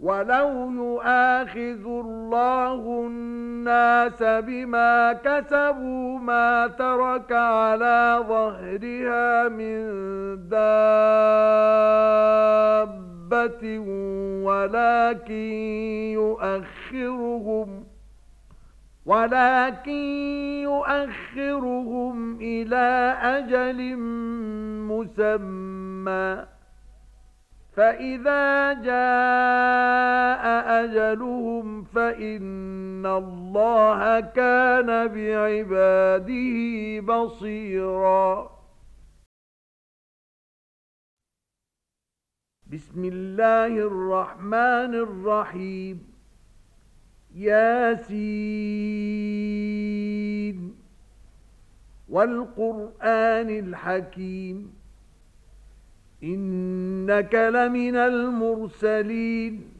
ولو يؤاخذ الله الناس بما كسبوا ما ترك على ظهرها من دابة ولكن يؤخرهم ولكن يؤخرهم إلى أجل مسمى فإذا جاء أجلهم فإن الله كان بعباده بصيرا. بسم الله الرحمن الرحيم. ياسين. والقرآن الحكيم. إنك لمن المرسلين.